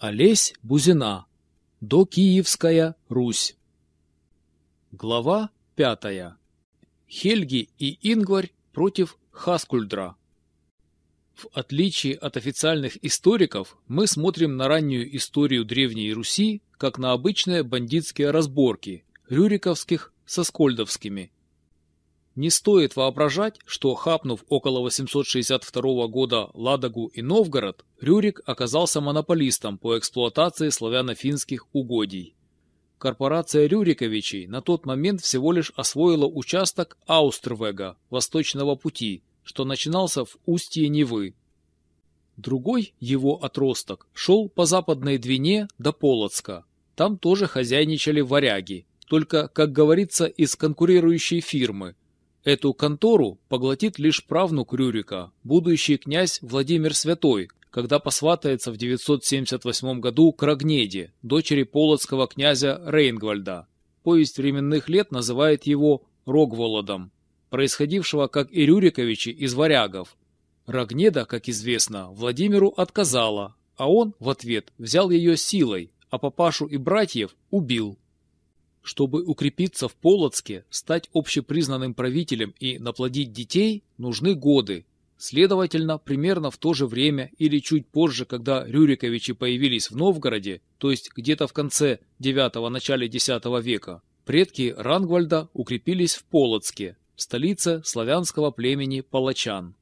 Олесь Бузина. Докиевская Русь. Глава пятая. Хельги и Ингварь против Хаскульдра. В отличие от официальных историков, мы смотрим на раннюю историю Древней Руси как на обычные бандитские разборки, рюриковских со скольдовскими. Не стоит воображать, что хапнув около 862 года Ладогу и Новгород, Рюрик оказался монополистом по эксплуатации славяно-финских угодий. Корпорация Рюриковичей на тот момент всего лишь освоила участок Аустрвега, Восточного пути, что начинался в устье Невы. Другой его отросток шел по западной Двине до Полоцка. Там тоже хозяйничали варяги, только, как говорится, из конкурирующей фирмы, Эту контору поглотит лишь правнук Рюрика, будущий князь Владимир Святой, когда посватается в 978 году к Рогнеде, дочери полоцкого князя Рейнгвальда. Повесть временных лет называет его Рогволодом, происходившего, как и Рюриковичи, из варягов. Рогнеда, как известно, Владимиру отказала, а он в ответ взял ее силой, а папашу и братьев убил. Чтобы укрепиться в Полоцке, стать общепризнанным правителем и наплодить детей, нужны годы. Следовательно, примерно в то же время или чуть позже, когда Рюриковичи появились в Новгороде, то есть где-то в конце IX-начале X века, предки Рангвальда укрепились в Полоцке, столице славянского племени Палачан.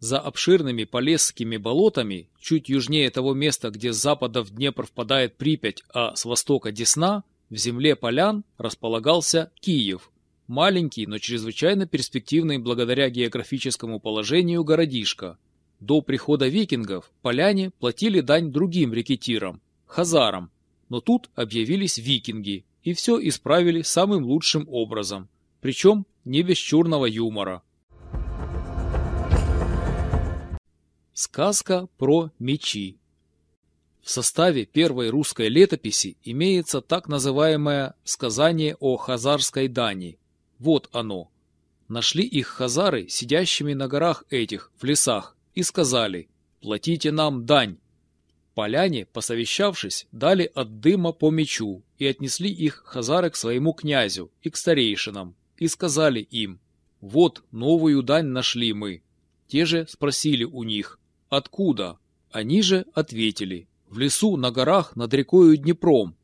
За обширными Полесскими болотами, чуть южнее того места, где с запада в Днепр впадает Припять, а с востока Десна, в земле полян располагался Киев, маленький, но чрезвычайно перспективный благодаря географическому положению городишко. До прихода викингов поляне платили дань другим рекетирам, хазарам, но тут объявились викинги и все исправили самым лучшим образом, причем не без чурного юмора. Сказка про мечи в составе первой русской летописи имеется так называемое «сказание о хазарской дани». Вот оно. Нашли их хазары, сидящими на горах этих, в лесах, и сказали «платите нам дань». Поляне, посовещавшись, дали от дыма по мечу и отнесли их хазары к своему князю и к старейшинам, и сказали им «Вот новую дань нашли мы». Те же спросили у них «Откуда?» Они же ответили в лесу, на горах, над рекою Днепром.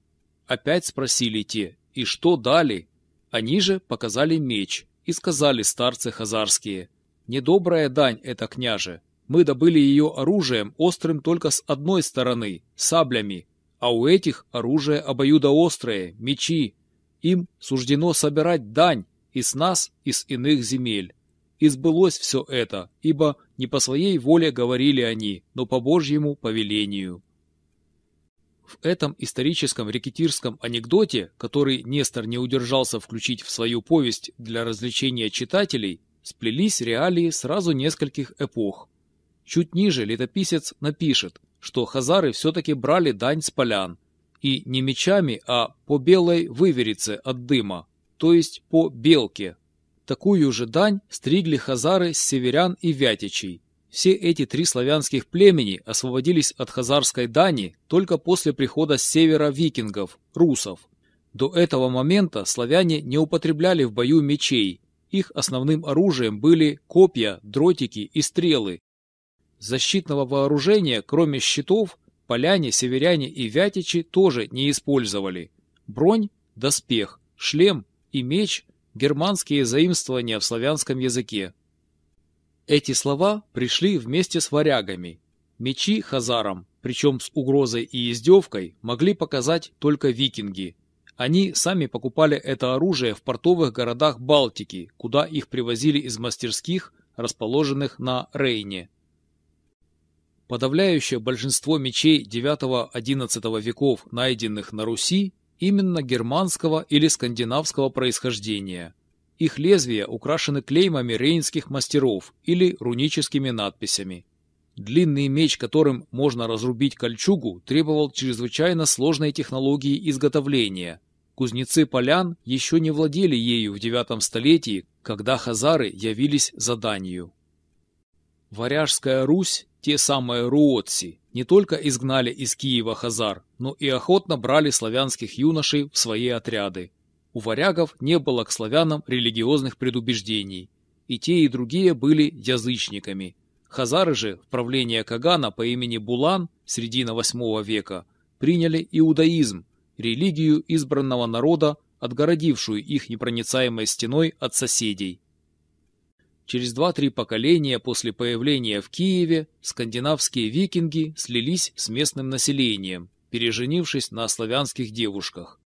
Опять спросили те, и что дали? Они же показали меч, и сказали старцы хазарские, «Недобрая дань это, княже, мы добыли ее оружием острым только с одной стороны, саблями, а у этих оружие обоюдоострое, мечи. Им суждено собирать дань и с нас, и с иных земель. И сбылось все это, ибо не по своей воле говорили они, но по Божьему повелению. В этом историческом рекетирском анекдоте, который Нестор не удержался включить в свою повесть для развлечения читателей, сплелись реалии сразу нескольких эпох. Чуть ниже летописец напишет, что хазары все-таки брали дань с полян, и не мечами, а по белой выверице от дыма, то есть по белке. Такую же дань стригли хазары с северян и вятичей, все эти три славянских племени освободились от хазарской дани только после прихода с севера викингов, русов. До этого момента славяне не употребляли в бою мечей, их основным оружием были копья, дротики и стрелы. Защитного вооружения, кроме щитов, поляне, северяне и вятичи тоже не использовали. Бронь, доспех, шлем и меч – германские заимствования в славянском языке. Эти слова пришли вместе с варягами. Мечи хазарам, причем с угрозой и издевкой, могли показать только викинги. Они сами покупали это оружие в портовых городах Балтики, куда их привозили из мастерских, расположенных на Рейне. Подавляющее большинство мечей IX-XI веков, найденных на Руси, именно германского или скандинавского происхождения – их лезвия украшены клеймами рейнских мастеров или руническими надписями. Длинный меч, которым можно разрубить кольчугу, требовал чрезвычайно сложной технологии изготовления. Кузнецы полян еще не владели ею в IX столетии, когда хазары явились за данью. Варяжская Русь те самые руотси, не только изгнали из Киева хазар, но и охотно брали славянских юношей в свои отряды. У варягов не было к славянам религиозных предубеждений. И те, и другие были язычниками. Хазары же в правление Кагана по имени Булан, середина VIII века, приняли иудаизм, религию избранного народа, отгородившую их непроницаемой стеной от соседей. Через два-три поколения после появления в Киеве скандинавские викинги слились с местным населением, переженившись на славянских девушках.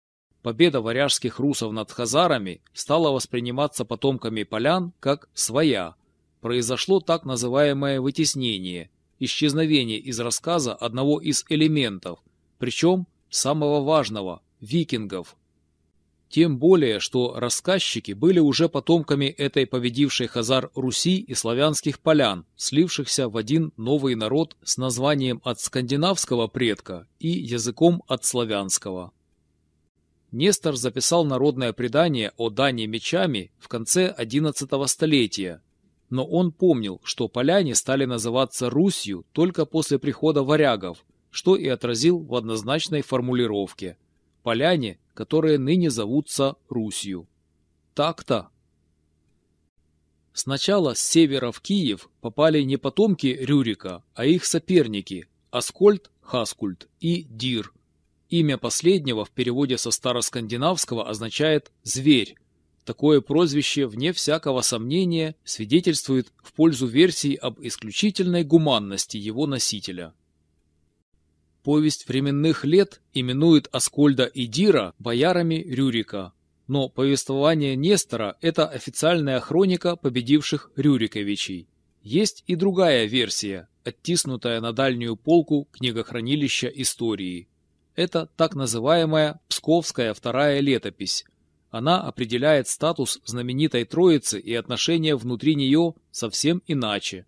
Победа варяжских русов над хазарами стала восприниматься потомками полян как «своя». Произошло так называемое вытеснение, исчезновение из рассказа одного из элементов, причем самого важного – викингов, тем более, что рассказчики были уже потомками этой победившей Хазар Руси и славянских полян, слившихся в один новый народ с названием от скандинавского предка и языком от славянского. Нестор записал народное предание о Дане мечами в конце XI столетия, но он помнил, что поляне стали называться Русью только после прихода варягов, что и отразил в однозначной формулировке. Поляне которые ныне зовутся Русью. Так-то. Сначала с севера в Киев попали не потомки Рюрика, а их соперники – Аскольд, Хаскульт и Дир. Имя последнего в переводе со староскандинавского означает «зверь». Такое прозвище, вне всякого сомнения, свидетельствует в пользу версии об исключительной гуманности его носителя. Повесть временных лет именует Аскольда и Дира боярами Рюрика, но повествование Нестора – это официальная хроника победивших Рюриковичей. Есть и другая версия, оттиснутая на дальнюю полку книгохранилища истории. Это так называемая «Псковская вторая летопись». Она определяет статус знаменитой Троицы и отношения внутри нее совсем иначе.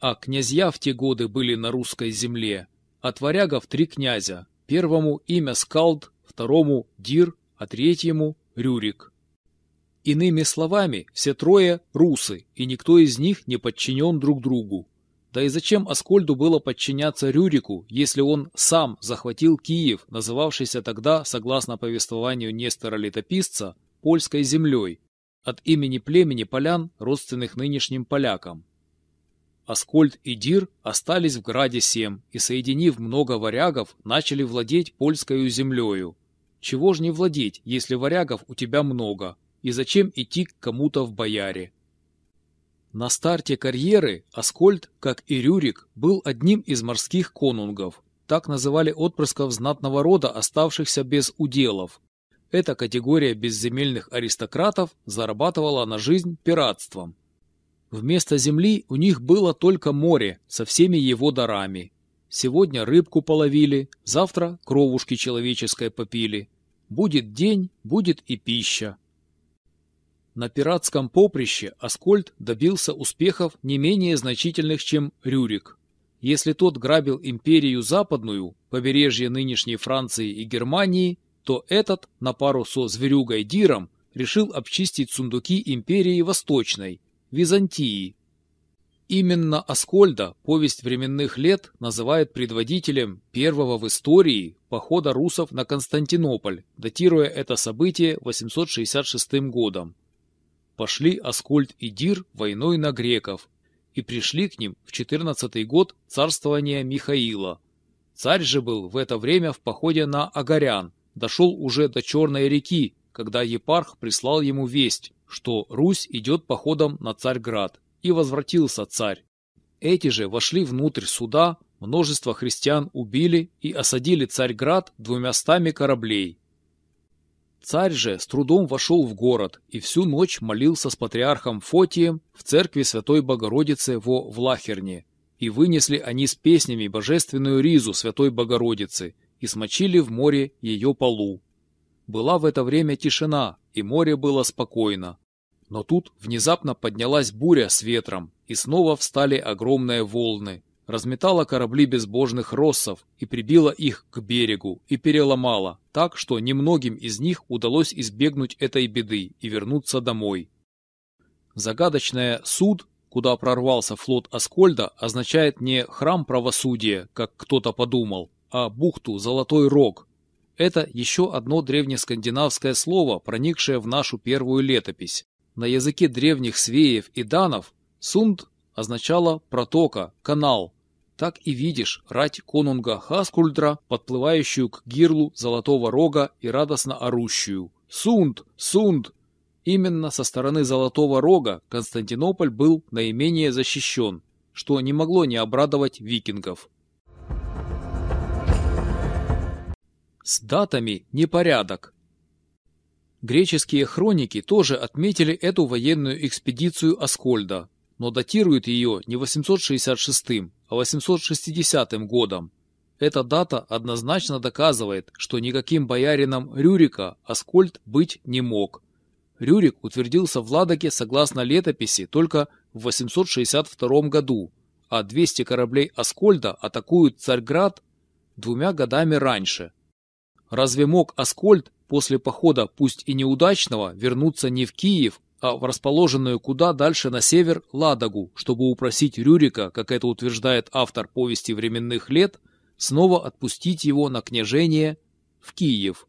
А князья в те годы были на русской земле от варягов три князя. Первому имя Скалд, второму Дир, а третьему Рюрик. Иными словами, все трое – русы, и никто из них не подчинен друг другу. Да и зачем Аскольду было подчиняться Рюрику, если он сам захватил Киев, называвшийся тогда, согласно повествованию Нестора-летописца, польской землей, от имени племени полян, родственных нынешним полякам. Аскольд и Дир остались в граде Сем и, соединив много варягов, начали владеть польскою землею. Чего ж не владеть, если варягов у тебя много, и зачем идти к кому-то в бояре? На старте карьеры Аскольд, как и Рюрик, был одним из морских конунгов. Так называли отпрысков знатного рода, оставшихся без уделов. Эта категория безземельных аристократов зарабатывала на жизнь пиратством. Вместо земли у них было только море со всеми его дарами. Сегодня рыбку половили, завтра кровушки человеческой попили. Будет день, будет и пища. На пиратском поприще Аскольд добился успехов не менее значительных, чем Рюрик. Если тот грабил империю западную, побережье нынешней Франции и Германии, то этот, на пару со зверюгой Диром, решил обчистить сундуки империи восточной, Византии. Именно Аскольда повесть временных лет называет предводителем первого в истории похода русов на Константинополь, датируя это событие 866 годом. Пошли Аскольд и Дир войной на греков и пришли к ним в 14 год царствования Михаила. Царь же был в это время в походе на Агарян, дошел уже до Черной реки, когда епарх прислал ему весть, что Русь идет походом на Царьград, и возвратился царь. Эти же вошли внутрь суда, множество христиан убили и осадили Царьград двумястами кораблей. Царь же с трудом вошел в город и всю ночь молился с патриархом Фотием в церкви Святой Богородицы во Влахерне. И вынесли они с песнями божественную ризу Святой Богородицы и смочили в море ее полу. Была в это время тишина, и море было спокойно. Но тут внезапно поднялась буря с ветром, и снова встали огромные волны. Разметала корабли безбожных россов и прибила их к берегу и переломала, так что немногим из них удалось избегнуть этой беды и вернуться домой. Загадочное суд, куда прорвался флот Аскольда, означает не храм правосудия, как кто-то подумал, а бухту Золотой Рог. Это еще одно древнескандинавское слово, проникшее в нашу первую летопись. На языке древних свеев и данов «сунд» означало «протока», «канал». Так и видишь рать конунга Хаскульдра, подплывающую к гирлу Золотого Рога и радостно орущую. «Сунд! Сунд!» Именно со стороны Золотого Рога Константинополь был наименее защищен, что не могло не обрадовать викингов. С датами непорядок. Греческие хроники тоже отметили эту военную экспедицию Аскольда, но датируют ее не 866, а 860 годом. Эта дата однозначно доказывает, что никаким боярином Рюрика Аскольд быть не мог. Рюрик утвердился в Ладоге согласно летописи только в 862 году, а 200 кораблей Аскольда атакуют Царьград двумя годами раньше. Разве мог Аскольд после похода, пусть и неудачного, вернуться не в Киев, а в расположенную куда дальше на север Ладогу, чтобы упросить Рюрика, как это утверждает автор повести временных лет, снова отпустить его на княжение в Киев.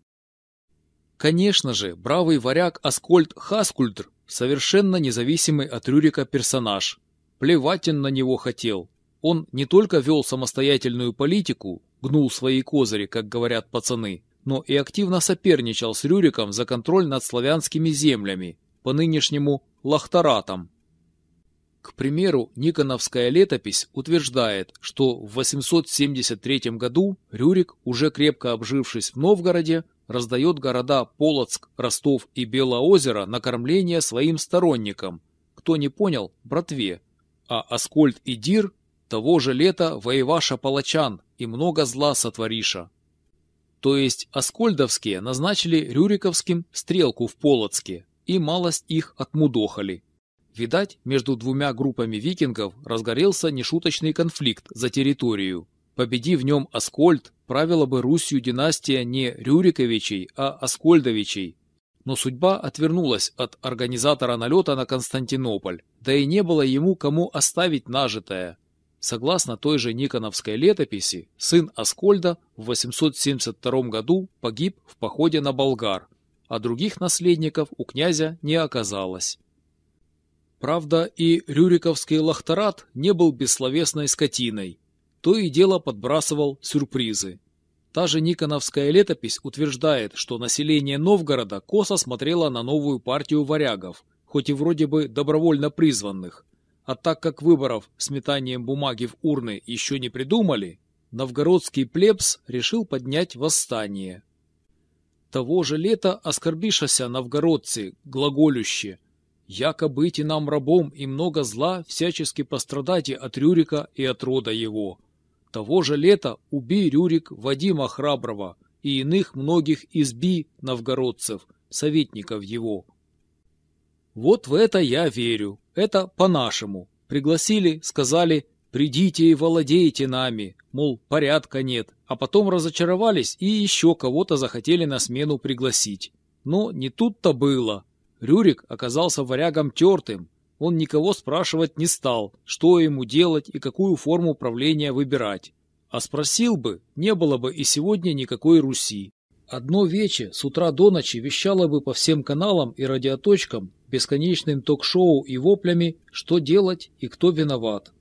Конечно же, бравый варяг Аскольд Хаскульдр совершенно независимый от Рюрика персонаж. Плевать он на него хотел. Он не только вел самостоятельную политику, гнул свои козыри, как говорят пацаны, но и активно соперничал с Рюриком за контроль над славянскими землями, по нынешнему Лахтаратам. К примеру, Никоновская летопись утверждает, что в 873 году Рюрик, уже крепко обжившись в Новгороде, раздает города Полоцк, Ростов и Белоозеро на кормление своим сторонникам, кто не понял, братве, а Аскольд и Дир того же лета воеваша полочан и много зла сотвориша. То есть Аскольдовские назначили Рюриковским стрелку в Полоцке и малость их отмудохали. Видать, между двумя группами викингов разгорелся нешуточный конфликт за территорию. Победи в нем Аскольд, правила бы Русью династия не Рюриковичей, а Аскольдовичей. Но судьба отвернулась от организатора налета на Константинополь, да и не было ему кому оставить нажитое. Согласно той же Никоновской летописи, сын Аскольда в 872 году погиб в походе на Болгар, а других наследников у князя не оказалось. Правда, и Рюриковский лахтарат не был бессловесной скотиной. То и дело подбрасывал сюрпризы. Та же Никоновская летопись утверждает, что население Новгорода косо смотрело на новую партию варягов, хоть и вроде бы добровольно призванных, а так как выборов с метанием бумаги в урны еще не придумали, новгородский плебс решил поднять восстание. Того же лета оскорбишася новгородцы, глаголюще, «Яко быть и нам рабом и много зла всячески пострадайте от Рюрика и от рода его. Того же лета убей Рюрик Вадима Храброго и иных многих изби новгородцев, советников его». Вот в это я верю. Это по-нашему. Пригласили, сказали, придите и владейте нами, мол, порядка нет, а потом разочаровались и еще кого-то захотели на смену пригласить. Но не тут-то было. Рюрик оказался варягом тертым. Он никого спрашивать не стал, что ему делать и какую форму правления выбирать. А спросил бы, не было бы и сегодня никакой Руси. Одно вече с утра до ночи вещало бы по всем каналам и радиоточкам бесконечным ток-шоу и воплями, что делать и кто виноват.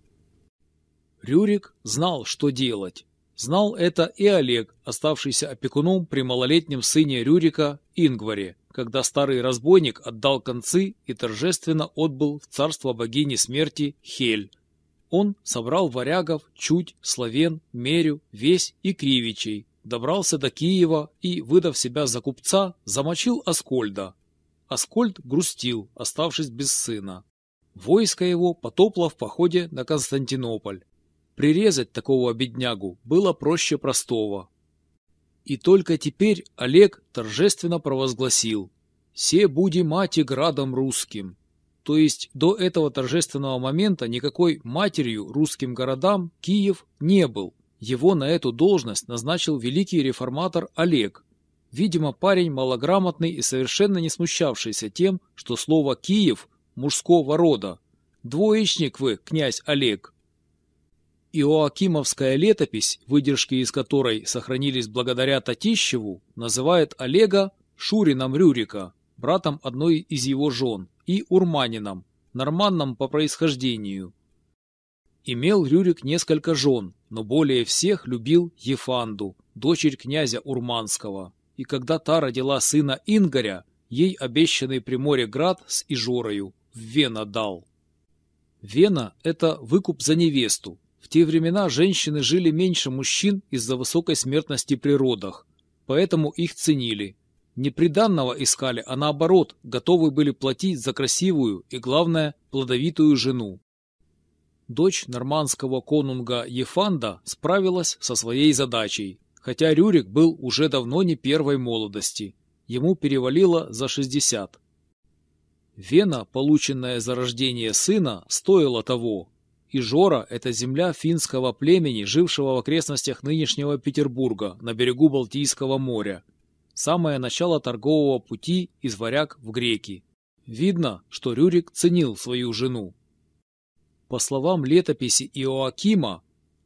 Рюрик знал, что делать. Знал это и Олег, оставшийся опекуном при малолетнем сыне Рюрика Ингваре, когда старый разбойник отдал концы и торжественно отбыл в царство богини смерти Хель. Он собрал варягов, чуть, славен, мерю, весь и кривичей, добрался до Киева и, выдав себя за купца, замочил Аскольда, Аскольд грустил, оставшись без сына. Войско его потопло в походе на Константинополь. Прирезать такого беднягу было проще простого. И только теперь Олег торжественно провозгласил «Се буди мати градом русским». То есть до этого торжественного момента никакой матерью русским городам Киев не был. Его на эту должность назначил великий реформатор Олег, Видимо, парень малограмотный и совершенно не смущавшийся тем, что слово «Киев» мужского рода. Двоечник вы, князь Олег. Иоакимовская летопись, выдержки из которой сохранились благодаря Татищеву, называет Олега Шурином Рюрика, братом одной из его жен, и Урманином, норманном по происхождению. Имел Рюрик несколько жен, но более всех любил Ефанду, дочерь князя Урманского, и когда та родила сына Ингоря, ей обещанный при море град с Ижорою в Вена дал. Вена – это выкуп за невесту, те времена женщины жили меньше мужчин из-за высокой смертности при родах, поэтому их ценили. Не приданного искали, а наоборот, готовы были платить за красивую и, главное, плодовитую жену. Дочь нормандского конунга Ефанда справилась со своей задачей, хотя Рюрик был уже давно не первой молодости. Ему перевалило за 60. Вена, полученная за рождение сына, стоила того, Ижора – это земля финского племени, жившего в окрестностях нынешнего Петербурга, на берегу Балтийского моря. Самое начало торгового пути из варяг в греки. Видно, что Рюрик ценил свою жену. По словам летописи Иоакима,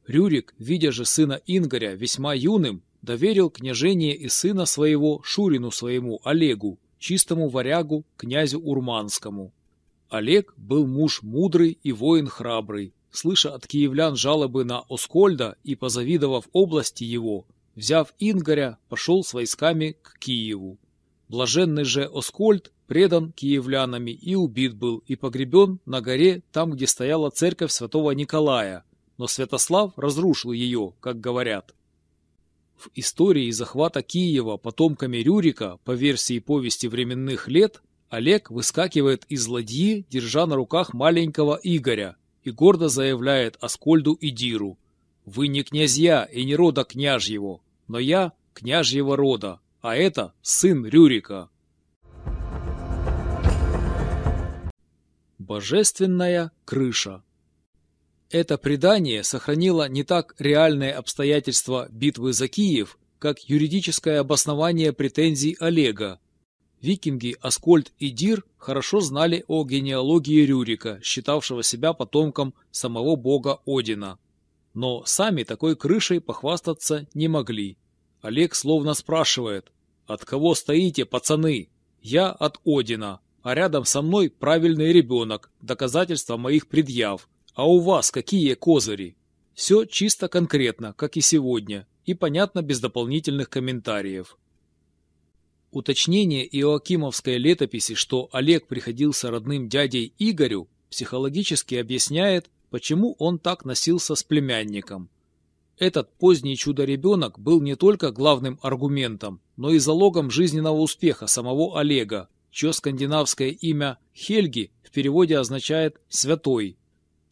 Рюрик, видя же сына Ингоря весьма юным, доверил княжение и сына своего Шурину своему Олегу, чистому варягу, князю Урманскому. Олег был муж мудрый и воин храбрый, слыша от киевлян жалобы на Оскольда и позавидовав области его, взяв Ингоря, пошел с войсками к Киеву. Блаженный же Оскольд предан киевлянами и убит был, и погребен на горе, там, где стояла церковь святого Николая, но Святослав разрушил ее, как говорят. В истории захвата Киева потомками Рюрика, по версии повести временных лет, Олег выскакивает из ладьи, держа на руках маленького Игоря, и гордо заявляет Аскольду и Диру. «Вы не князья и не рода княжьего, но я княжьего рода, а это сын Рюрика». Божественная крыша Это предание сохранило не так реальные обстоятельства битвы за Киев, как юридическое обоснование претензий Олега, Викинги Аскольд и Дир хорошо знали о генеалогии Рюрика, считавшего себя потомком самого бога Одина. Но сами такой крышей похвастаться не могли. Олег словно спрашивает, «От кого стоите, пацаны? Я от Одина, а рядом со мной правильный ребенок, доказательство моих предъяв. А у вас какие козыри?» Все чисто конкретно, как и сегодня, и понятно без дополнительных комментариев. Уточнение Иоакимовской летописи, что Олег приходился родным дядей Игорю, психологически объясняет, почему он так носился с племянником. Этот поздний чудо-ребенок был не только главным аргументом, но и залогом жизненного успеха самого Олега, чье скандинавское имя Хельги в переводе означает «святой».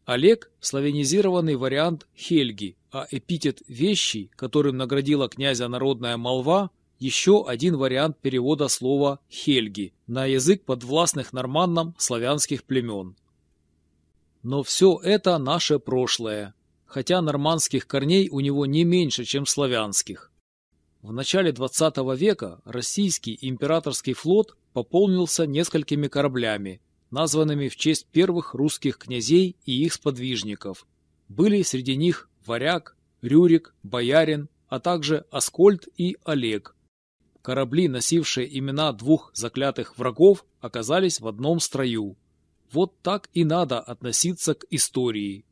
Олег – славянизированный вариант Хельги, а эпитет «вещий», которым наградила князя народная молва, еще один вариант перевода слова «хельги» на язык подвластных норманнам славянских племен. Но все это наше прошлое, хотя нормандских корней у него не меньше, чем славянских. В начале XX века российский императорский флот пополнился несколькими кораблями, названными в честь первых русских князей и их сподвижников. Были среди них Варяг, Рюрик, Боярин, а также Аскольд и Олег, Корабли, носившие имена двух заклятых врагов, оказались в одном строю. Вот так и надо относиться к истории.